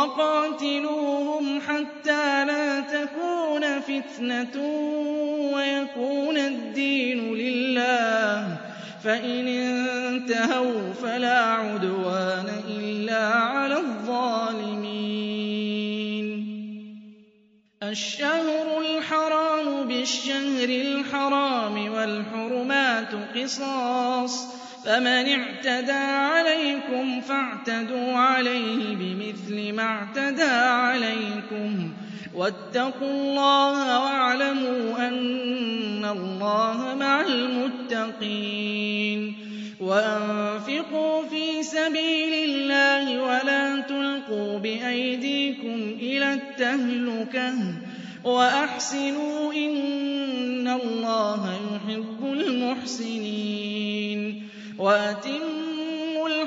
وَقَاتِلُوهُمْ حَتَّىٰ لَا تَكُونَ فِتْنَةٌ وَيَكُونَ الدِّينُ لِلَّهِ ۖ. فَإِنِ انتَهَوْا فَلَا عُدْوَانَ إِلَّا عَلَى الظَّالِمِينَ. الشهر الحرام بالشهر الحرام والحرمات قصاص. فمن اعتدى عليكم فاعتدوا عليه مِثْلِ مَا اعْتَدَى عَلَيْكُمْ وَاتَّقُوا اللَّهَ وَاعْلَمُوا أَنَّ اللَّهَ مَعَ الْمُتَّقِينَ وَأَنفِقُوا فِي سَبِيلِ اللَّهِ وَلَا تُلْقُوا بِأَيْدِيكُمْ إِلَى التَّهْلُكَةِ وَأَحْسِنُوا إِنَّ اللَّهَ يُحِبُّ الْمُحْسِنِينَ وَأَتِمُّوا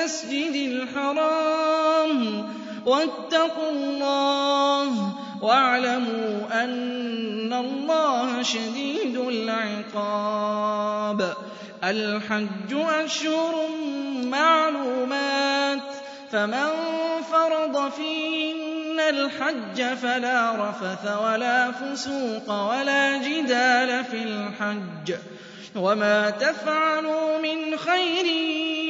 الْمَسْجِدِ الْحَرَامِ. وَاتَّقُوا اللَّهَ وَاعْلَمُوا أَنَّ اللَّهَ شَدِيدُ الْعِقَابِ. الْحَجُّ أَشْهُرٌ مَّعْلُومَاتٌ. فَمَن فَرَضَ فِيهِنَّ الْحَجَّ فَلَا رَفَثَ وَلَا فُسُوقَ وَلَا جِدَالَ فِي الْحَجِّ. وَمَا تَفْعَلُوا مِنْ خَيْرٍ